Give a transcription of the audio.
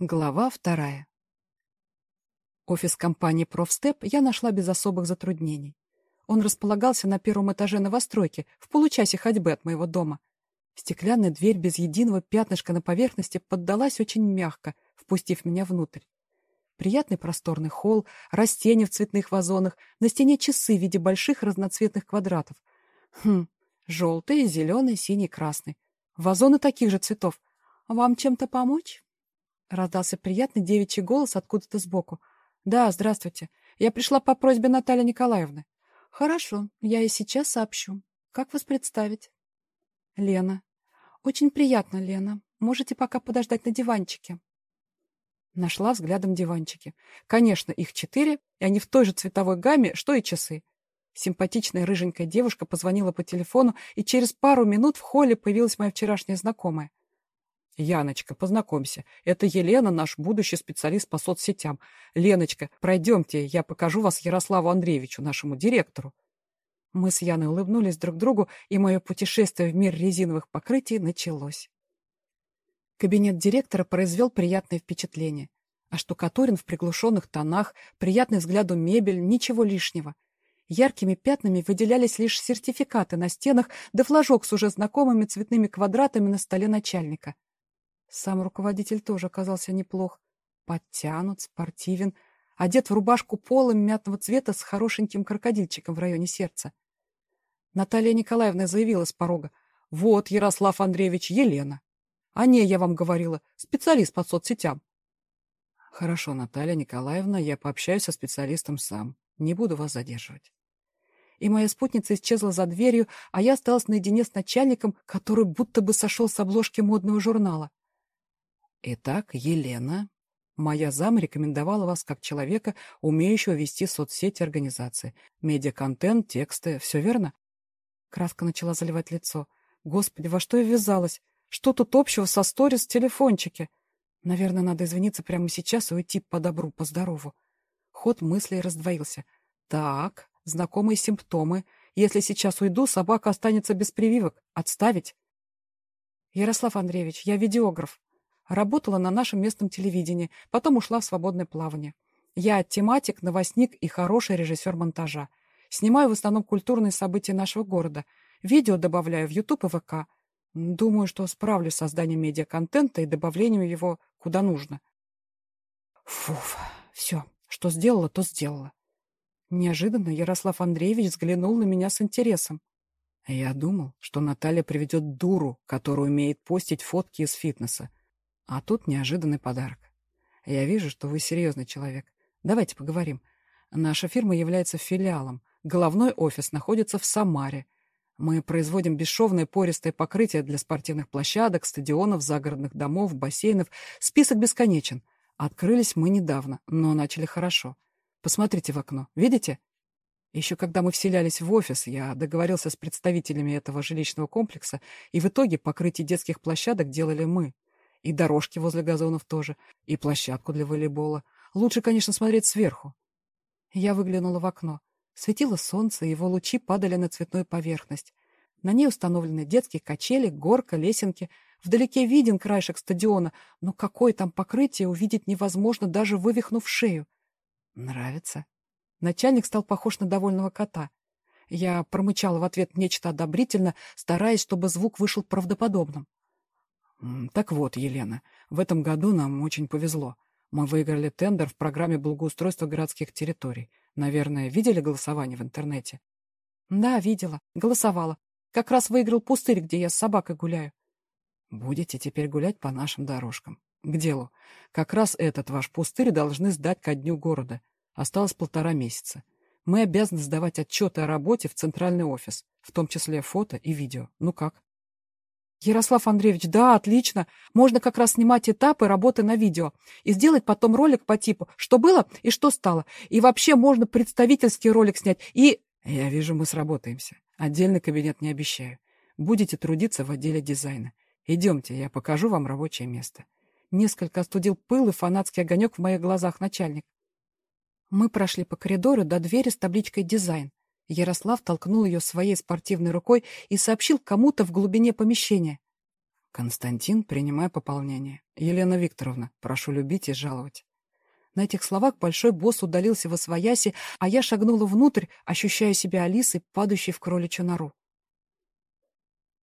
Глава вторая. Офис компании «Профстеп» я нашла без особых затруднений. Он располагался на первом этаже новостройки, в получасе ходьбы от моего дома. Стеклянная дверь без единого пятнышка на поверхности поддалась очень мягко, впустив меня внутрь. Приятный просторный холл, растения в цветных вазонах, на стене часы в виде больших разноцветных квадратов. Хм, желтый, зеленый, синий, красный. Вазоны таких же цветов. Вам чем-то помочь? Раздался приятный девичий голос откуда-то сбоку. «Да, здравствуйте. Я пришла по просьбе Натальи Николаевны». «Хорошо, я и сейчас сообщу. Как вас представить?» «Лена». «Очень приятно, Лена. Можете пока подождать на диванчике». Нашла взглядом диванчики. Конечно, их четыре, и они в той же цветовой гамме, что и часы. Симпатичная рыженькая девушка позвонила по телефону, и через пару минут в холле появилась моя вчерашняя знакомая. Яночка, познакомься. Это Елена, наш будущий специалист по соцсетям. Леночка, пройдемте, я покажу вас Ярославу Андреевичу, нашему директору. Мы с Яной улыбнулись друг другу, и мое путешествие в мир резиновых покрытий началось. Кабинет директора произвел приятное впечатление. А штукатурен в приглушенных тонах, приятный взгляду мебель, ничего лишнего. Яркими пятнами выделялись лишь сертификаты на стенах да флажок с уже знакомыми цветными квадратами на столе начальника. Сам руководитель тоже оказался неплох. Подтянут, спортивен, одет в рубашку полым мятного цвета с хорошеньким крокодильчиком в районе сердца. Наталья Николаевна заявила с порога. «Вот, Ярослав Андреевич, Елена. О ней я вам говорила, специалист по соцсетям». «Хорошо, Наталья Николаевна, я пообщаюсь со специалистом сам. Не буду вас задерживать» и моя спутница исчезла за дверью, а я осталась наедине с начальником, который будто бы сошел с обложки модного журнала. Итак, Елена, моя зам рекомендовала вас как человека, умеющего вести соцсети организации. Медиаконтент, тексты, все верно? Краска начала заливать лицо. Господи, во что я ввязалась? Что тут общего со сторис в телефончике? Наверное, надо извиниться прямо сейчас и уйти по добру, по здорову. Ход мыслей раздвоился. Так, знакомые симптомы. Если сейчас уйду, собака останется без прививок. Отставить? Ярослав Андреевич, я видеограф. Работала на нашем местном телевидении, потом ушла в свободное плавание. Я тематик, новостник и хороший режиссер монтажа. Снимаю в основном культурные события нашего города. Видео добавляю в YouTube и ВК. Думаю, что справлюсь с созданием медиаконтента и добавлением его куда нужно. Фуф, все, что сделала, то сделала. Неожиданно Ярослав Андреевич взглянул на меня с интересом. Я думал, что Наталья приведет дуру, которая умеет постить фотки из фитнеса. А тут неожиданный подарок. Я вижу, что вы серьезный человек. Давайте поговорим. Наша фирма является филиалом. Головной офис находится в Самаре. Мы производим бесшовное пористое покрытие для спортивных площадок, стадионов, загородных домов, бассейнов. Список бесконечен. Открылись мы недавно, но начали хорошо. Посмотрите в окно. Видите? Еще когда мы вселялись в офис, я договорился с представителями этого жилищного комплекса, и в итоге покрытие детских площадок делали мы. И дорожки возле газонов тоже, и площадку для волейбола. Лучше, конечно, смотреть сверху. Я выглянула в окно. Светило солнце, его лучи падали на цветную поверхность. На ней установлены детские качели, горка, лесенки. Вдалеке виден краешек стадиона, но какое там покрытие увидеть невозможно, даже вывихнув шею. Нравится. Начальник стал похож на довольного кота. Я промычала в ответ нечто одобрительно, стараясь, чтобы звук вышел правдоподобным. Так вот, Елена, в этом году нам очень повезло. Мы выиграли тендер в программе благоустройства городских территорий. Наверное, видели голосование в интернете? Да, видела. Голосовала. Как раз выиграл пустырь, где я с собакой гуляю. Будете теперь гулять по нашим дорожкам. К делу. Как раз этот ваш пустырь должны сдать ко дню города. Осталось полтора месяца. Мы обязаны сдавать отчеты о работе в центральный офис, в том числе фото и видео. Ну как? Ярослав Андреевич, да, отлично. Можно как раз снимать этапы работы на видео и сделать потом ролик по типу «Что было и что стало?». И вообще можно представительский ролик снять. И... Я вижу, мы сработаемся. Отдельный кабинет не обещаю. Будете трудиться в отделе дизайна. Идемте, я покажу вам рабочее место. Несколько остудил пыл и фанатский огонек в моих глазах начальник. Мы прошли по коридору до двери с табличкой «Дизайн». Ярослав толкнул ее своей спортивной рукой и сообщил кому-то в глубине помещения. Константин, принимай пополнение. Елена Викторовна, прошу любить и жаловать. На этих словах большой босс удалился во свояси, а я шагнула внутрь, ощущая себя Алисой, падающей в кроличью нору.